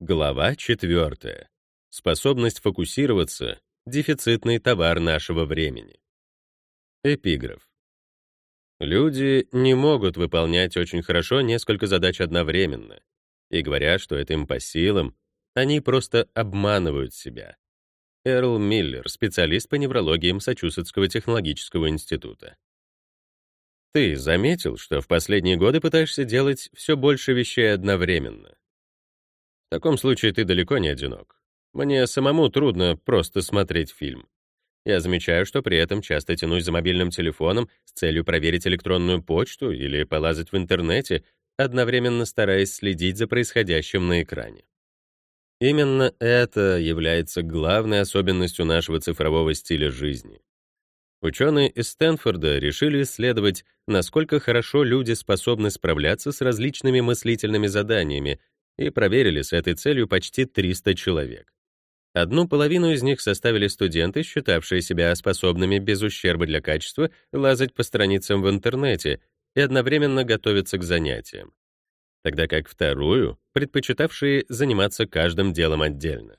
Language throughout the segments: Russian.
Глава 4. Способность фокусироваться — дефицитный товар нашего времени. Эпиграф. Люди не могут выполнять очень хорошо несколько задач одновременно. И говорят, что это им по силам, они просто обманывают себя. Эрл Миллер, специалист по неврологии Массачусетского технологического института. Ты заметил, что в последние годы пытаешься делать все больше вещей одновременно? В таком случае ты далеко не одинок. Мне самому трудно просто смотреть фильм. Я замечаю, что при этом часто тянусь за мобильным телефоном с целью проверить электронную почту или полазать в интернете, одновременно стараясь следить за происходящим на экране. Именно это является главной особенностью нашего цифрового стиля жизни. Ученые из Стэнфорда решили исследовать, насколько хорошо люди способны справляться с различными мыслительными заданиями, и проверили с этой целью почти 300 человек. Одну половину из них составили студенты, считавшие себя способными без ущерба для качества лазать по страницам в интернете и одновременно готовиться к занятиям, тогда как вторую — предпочитавшие заниматься каждым делом отдельно.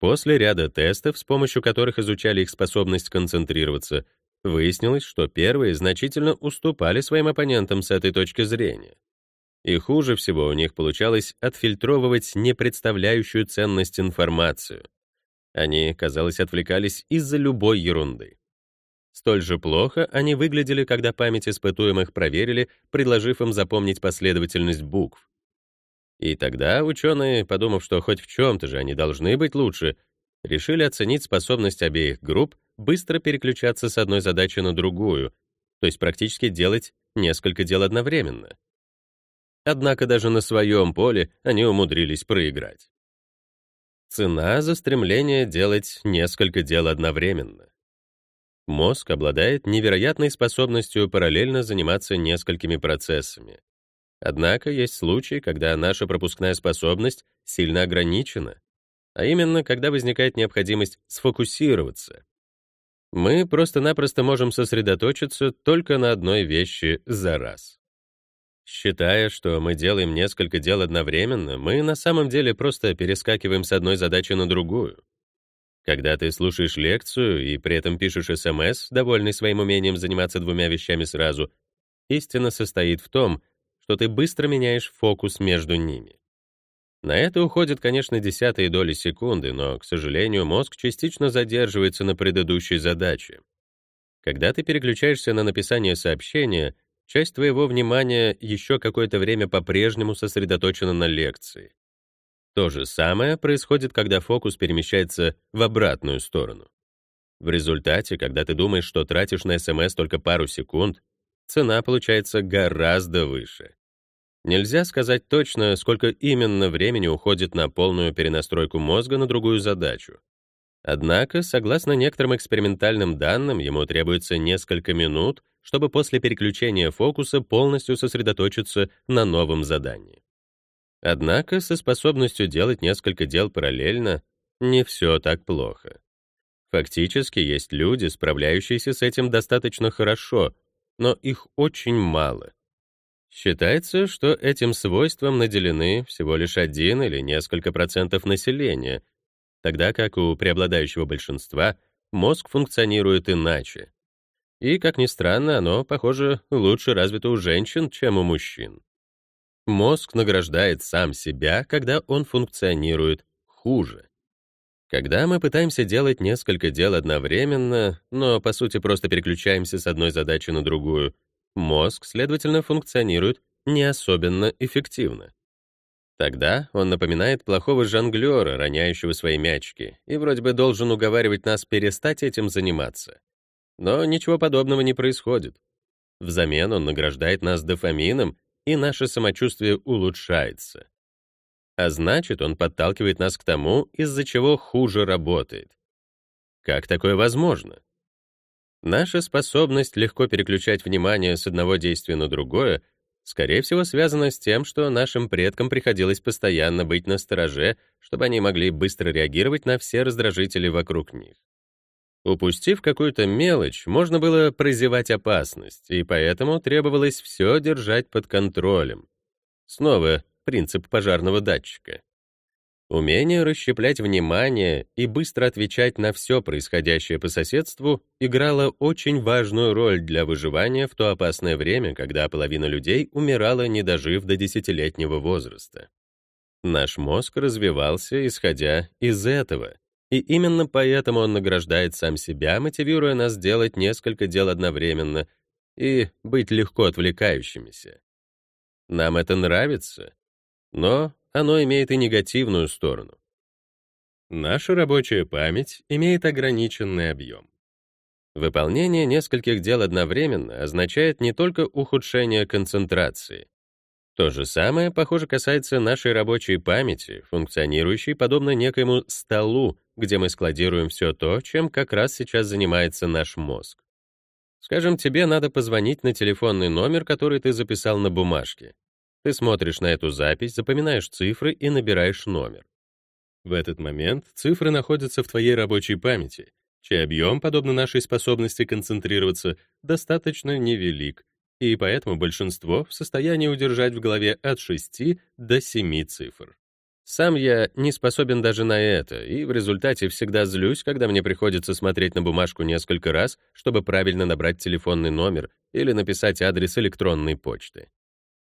После ряда тестов, с помощью которых изучали их способность концентрироваться, выяснилось, что первые значительно уступали своим оппонентам с этой точки зрения. И хуже всего у них получалось отфильтровывать не представляющую ценность информацию. Они, казалось, отвлекались из-за любой ерунды. Столь же плохо они выглядели, когда память испытуемых проверили, предложив им запомнить последовательность букв. И тогда ученые, подумав, что хоть в чем-то же они должны быть лучше, решили оценить способность обеих групп быстро переключаться с одной задачи на другую, то есть практически делать несколько дел одновременно. Однако даже на своем поле они умудрились проиграть. Цена за стремление делать несколько дел одновременно. Мозг обладает невероятной способностью параллельно заниматься несколькими процессами. Однако есть случаи, когда наша пропускная способность сильно ограничена, а именно, когда возникает необходимость сфокусироваться. Мы просто-напросто можем сосредоточиться только на одной вещи за раз. Считая, что мы делаем несколько дел одновременно, мы на самом деле просто перескакиваем с одной задачи на другую. Когда ты слушаешь лекцию и при этом пишешь СМС, довольный своим умением заниматься двумя вещами сразу, истина состоит в том, что ты быстро меняешь фокус между ними. На это уходит, конечно, десятые доли секунды, но, к сожалению, мозг частично задерживается на предыдущей задаче. Когда ты переключаешься на написание сообщения — часть твоего внимания еще какое-то время по-прежнему сосредоточена на лекции. То же самое происходит, когда фокус перемещается в обратную сторону. В результате, когда ты думаешь, что тратишь на СМС только пару секунд, цена получается гораздо выше. Нельзя сказать точно, сколько именно времени уходит на полную перенастройку мозга на другую задачу. Однако, согласно некоторым экспериментальным данным, ему требуется несколько минут, чтобы после переключения фокуса полностью сосредоточиться на новом задании. Однако со способностью делать несколько дел параллельно не все так плохо. Фактически есть люди, справляющиеся с этим достаточно хорошо, но их очень мало. Считается, что этим свойством наделены всего лишь один или несколько процентов населения, тогда как у преобладающего большинства мозг функционирует иначе. И, как ни странно, оно, похоже, лучше развито у женщин, чем у мужчин. Мозг награждает сам себя, когда он функционирует хуже. Когда мы пытаемся делать несколько дел одновременно, но, по сути, просто переключаемся с одной задачи на другую, мозг, следовательно, функционирует не особенно эффективно. Тогда он напоминает плохого жонглера, роняющего свои мячики, и вроде бы должен уговаривать нас перестать этим заниматься. Но ничего подобного не происходит. Взамен он награждает нас дофамином, и наше самочувствие улучшается. А значит, он подталкивает нас к тому, из-за чего хуже работает. Как такое возможно? Наша способность легко переключать внимание с одного действия на другое, скорее всего, связана с тем, что нашим предкам приходилось постоянно быть на стороже, чтобы они могли быстро реагировать на все раздражители вокруг них. Упустив какую-то мелочь, можно было прозевать опасность, и поэтому требовалось все держать под контролем. Снова принцип пожарного датчика. Умение расщеплять внимание и быстро отвечать на все происходящее по соседству играло очень важную роль для выживания в то опасное время, когда половина людей умирала, не дожив до десятилетнего возраста. Наш мозг развивался, исходя из этого, и именно поэтому он награждает сам себя, мотивируя нас делать несколько дел одновременно и быть легко отвлекающимися. Нам это нравится, но оно имеет и негативную сторону. Наша рабочая память имеет ограниченный объем. Выполнение нескольких дел одновременно означает не только ухудшение концентрации. То же самое, похоже, касается нашей рабочей памяти, функционирующей подобно некоему столу, где мы складируем все то, чем как раз сейчас занимается наш мозг. Скажем, тебе надо позвонить на телефонный номер, который ты записал на бумажке. Ты смотришь на эту запись, запоминаешь цифры и набираешь номер. В этот момент цифры находятся в твоей рабочей памяти, чей объем, подобно нашей способности концентрироваться, достаточно невелик, и поэтому большинство в состоянии удержать в голове от 6 до 7 цифр. Сам я не способен даже на это, и в результате всегда злюсь, когда мне приходится смотреть на бумажку несколько раз, чтобы правильно набрать телефонный номер или написать адрес электронной почты.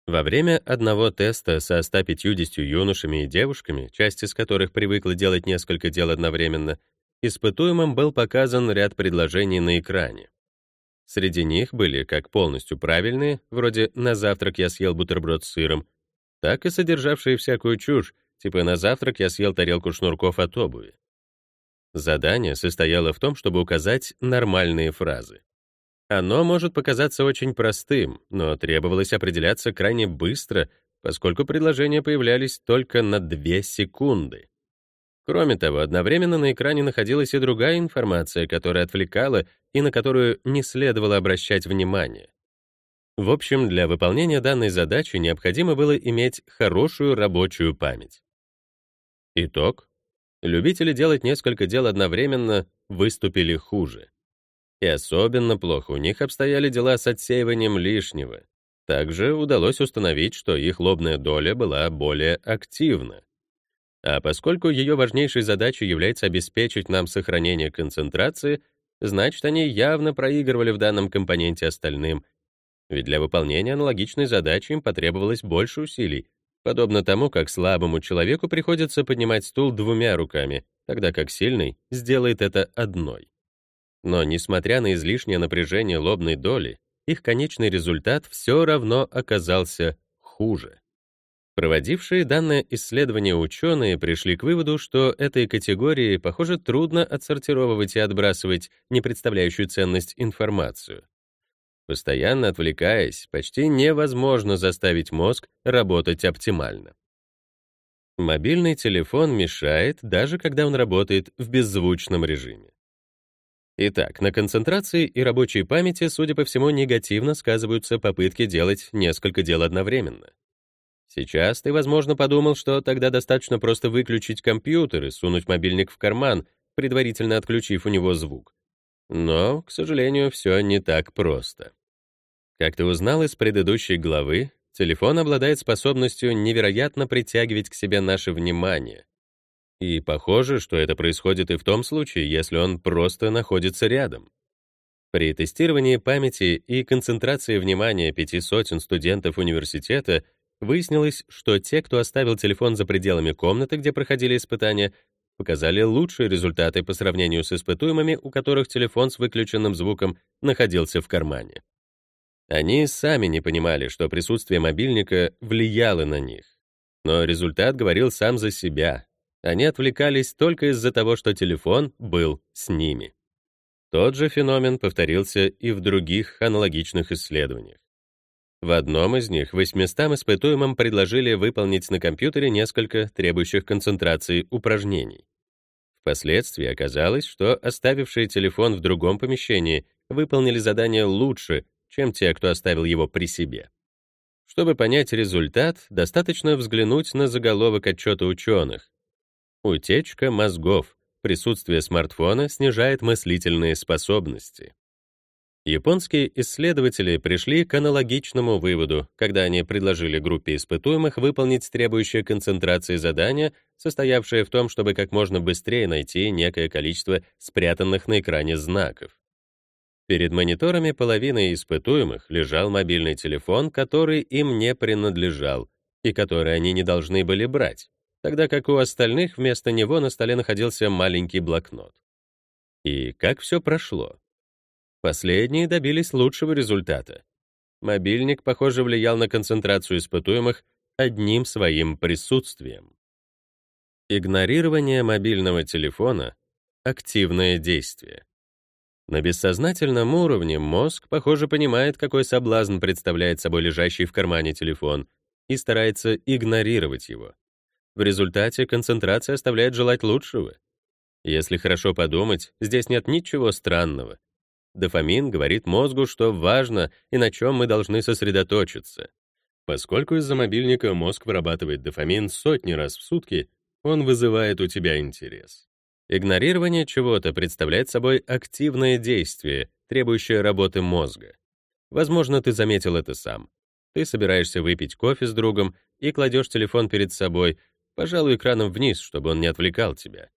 Во время одного теста со 150 юношами и девушками, часть из которых привыкла делать несколько дел одновременно, испытуемым был показан ряд предложений на экране. Среди них были как полностью правильные, вроде «на завтрак я съел бутерброд с сыром», так и содержавшие всякую чушь, типа «на завтрак я съел тарелку шнурков от обуви». Задание состояло в том, чтобы указать нормальные фразы. Оно может показаться очень простым, но требовалось определяться крайне быстро, поскольку предложения появлялись только на 2 секунды. Кроме того, одновременно на экране находилась и другая информация, которая отвлекала и на которую не следовало обращать внимание. В общем, для выполнения данной задачи необходимо было иметь хорошую рабочую память. Итог. Любители делать несколько дел одновременно выступили хуже. И особенно плохо у них обстояли дела с отсеиванием лишнего. Также удалось установить, что их лобная доля была более активна. А поскольку ее важнейшей задачей является обеспечить нам сохранение концентрации, значит, они явно проигрывали в данном компоненте остальным, ведь для выполнения аналогичной задачи им потребовалось больше усилий, подобно тому, как слабому человеку приходится поднимать стул двумя руками, тогда как сильный сделает это одной. Но несмотря на излишнее напряжение лобной доли, их конечный результат все равно оказался хуже. Проводившие данное исследование ученые пришли к выводу, что этой категории, похоже, трудно отсортировывать и отбрасывать не представляющую ценность информацию. Постоянно отвлекаясь, почти невозможно заставить мозг работать оптимально. Мобильный телефон мешает, даже когда он работает в беззвучном режиме. Итак, на концентрации и рабочей памяти, судя по всему, негативно сказываются попытки делать несколько дел одновременно. Сейчас ты, возможно, подумал, что тогда достаточно просто выключить компьютер и сунуть мобильник в карман, предварительно отключив у него звук. Но, к сожалению, все не так просто. Как ты узнал из предыдущей главы, телефон обладает способностью невероятно притягивать к себе наше внимание, и похоже, что это происходит и в том случае, если он просто находится рядом. При тестировании памяти и концентрации внимания пяти сотен студентов университета выяснилось, что те, кто оставил телефон за пределами комнаты, где проходили испытания, показали лучшие результаты по сравнению с испытуемыми, у которых телефон с выключенным звуком находился в кармане. Они сами не понимали, что присутствие мобильника влияло на них. Но результат говорил сам за себя, они отвлекались только из-за того, что телефон был с ними. Тот же феномен повторился и в других аналогичных исследованиях. В одном из них 800 испытуемым предложили выполнить на компьютере несколько требующих концентрации упражнений. Впоследствии оказалось, что оставившие телефон в другом помещении выполнили задание лучше, чем те, кто оставил его при себе. Чтобы понять результат, достаточно взглянуть на заголовок отчета ученых, Утечка мозгов. Присутствие смартфона снижает мыслительные способности. Японские исследователи пришли к аналогичному выводу, когда они предложили группе испытуемых выполнить требующее концентрации задание, состоявшее в том, чтобы как можно быстрее найти некое количество спрятанных на экране знаков. Перед мониторами половины испытуемых лежал мобильный телефон, который им не принадлежал и который они не должны были брать, тогда как у остальных вместо него на столе находился маленький блокнот. И как все прошло? Последние добились лучшего результата. Мобильник, похоже, влиял на концентрацию испытуемых одним своим присутствием. Игнорирование мобильного телефона — активное действие. На бессознательном уровне мозг, похоже, понимает, какой соблазн представляет собой лежащий в кармане телефон, и старается игнорировать его. В результате концентрация оставляет желать лучшего. Если хорошо подумать, здесь нет ничего странного. Дофамин говорит мозгу, что важно и на чем мы должны сосредоточиться. Поскольку из-за мобильника мозг вырабатывает дофамин сотни раз в сутки, он вызывает у тебя интерес. Игнорирование чего-то представляет собой активное действие, требующее работы мозга. Возможно, ты заметил это сам. Ты собираешься выпить кофе с другом и кладешь телефон перед собой, пожалуй, экраном вниз, чтобы он не отвлекал тебя.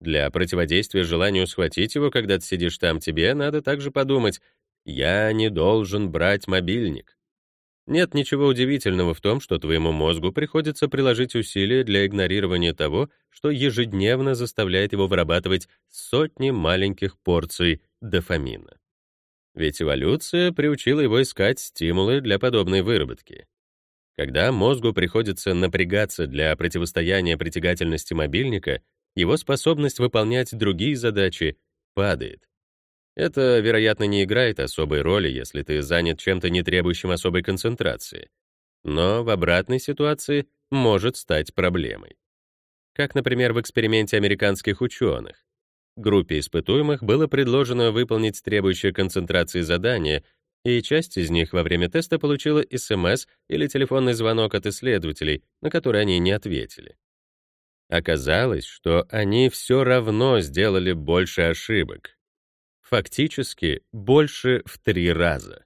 Для противодействия желанию схватить его, когда ты сидишь там, тебе надо также подумать, «Я не должен брать мобильник». Нет ничего удивительного в том, что твоему мозгу приходится приложить усилия для игнорирования того, что ежедневно заставляет его вырабатывать сотни маленьких порций дофамина. Ведь эволюция приучила его искать стимулы для подобной выработки. Когда мозгу приходится напрягаться для противостояния притягательности мобильника, его способность выполнять другие задачи падает. Это, вероятно, не играет особой роли, если ты занят чем-то не требующим особой концентрации. Но в обратной ситуации может стать проблемой. Как, например, в эксперименте американских ученых. Группе испытуемых было предложено выполнить требующее концентрации задание, и часть из них во время теста получила СМС или телефонный звонок от исследователей, на который они не ответили. Оказалось, что они все равно сделали больше ошибок. Фактически, больше в три раза.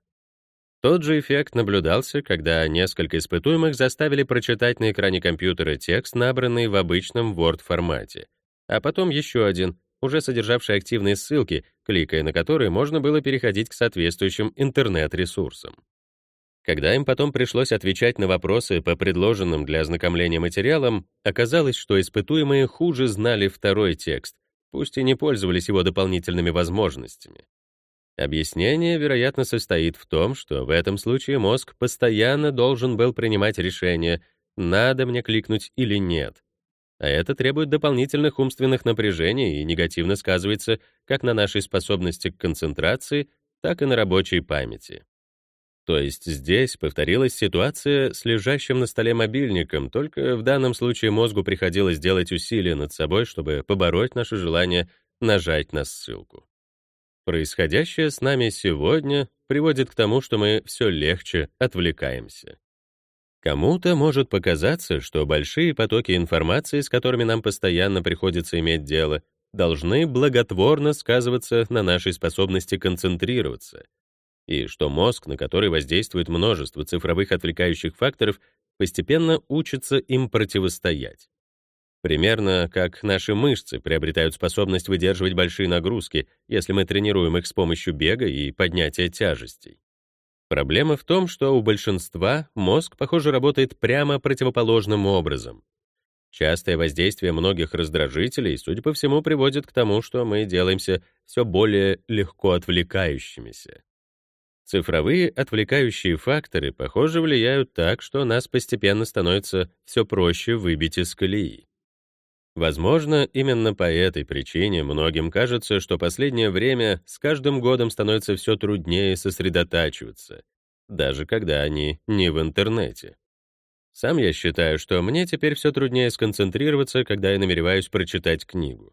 Тот же эффект наблюдался, когда несколько испытуемых заставили прочитать на экране компьютера текст, набранный в обычном Word-формате, а потом еще один, уже содержавший активные ссылки, кликая на которые можно было переходить к соответствующим интернет-ресурсам. Когда им потом пришлось отвечать на вопросы по предложенным для ознакомления материалам, оказалось, что испытуемые хуже знали второй текст, пусть и не пользовались его дополнительными возможностями. Объяснение, вероятно, состоит в том, что в этом случае мозг постоянно должен был принимать решение, надо мне кликнуть или нет. А это требует дополнительных умственных напряжений и негативно сказывается как на нашей способности к концентрации, так и на рабочей памяти. То есть здесь повторилась ситуация с лежащим на столе мобильником, только в данном случае мозгу приходилось делать усилия над собой, чтобы побороть наше желание нажать на ссылку. Происходящее с нами сегодня приводит к тому, что мы все легче отвлекаемся. Кому-то может показаться, что большие потоки информации, с которыми нам постоянно приходится иметь дело, должны благотворно сказываться на нашей способности концентрироваться — и что мозг, на который воздействует множество цифровых отвлекающих факторов, постепенно учится им противостоять. Примерно как наши мышцы приобретают способность выдерживать большие нагрузки, если мы тренируем их с помощью бега и поднятия тяжестей. Проблема в том, что у большинства мозг, похоже, работает прямо противоположным образом. Частое воздействие многих раздражителей, судя по всему, приводит к тому, что мы делаемся все более легко отвлекающимися. Цифровые отвлекающие факторы, похоже, влияют так, что нас постепенно становится все проще выбить из колеи. Возможно, именно по этой причине многим кажется, что последнее время с каждым годом становится все труднее сосредотачиваться, даже когда они не в интернете. Сам я считаю, что мне теперь все труднее сконцентрироваться, когда я намереваюсь прочитать книгу.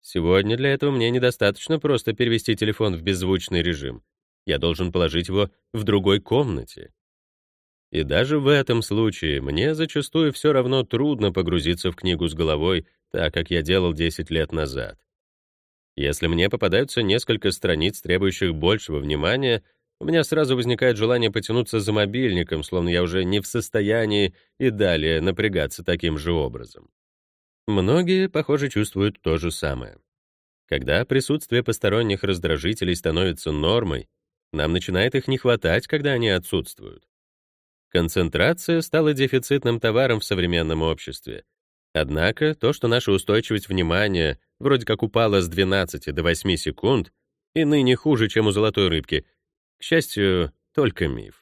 Сегодня для этого мне недостаточно просто перевести телефон в беззвучный режим, я должен положить его в другой комнате. И даже в этом случае мне зачастую все равно трудно погрузиться в книгу с головой, так как я делал 10 лет назад. Если мне попадаются несколько страниц, требующих большего внимания, у меня сразу возникает желание потянуться за мобильником, словно я уже не в состоянии и далее напрягаться таким же образом. Многие, похоже, чувствуют то же самое. Когда присутствие посторонних раздражителей становится нормой, нам начинает их не хватать, когда они отсутствуют. Концентрация стала дефицитным товаром в современном обществе. Однако то, что наша устойчивость внимания вроде как упала с 12 до 8 секунд, и ныне хуже, чем у золотой рыбки, к счастью, только миф.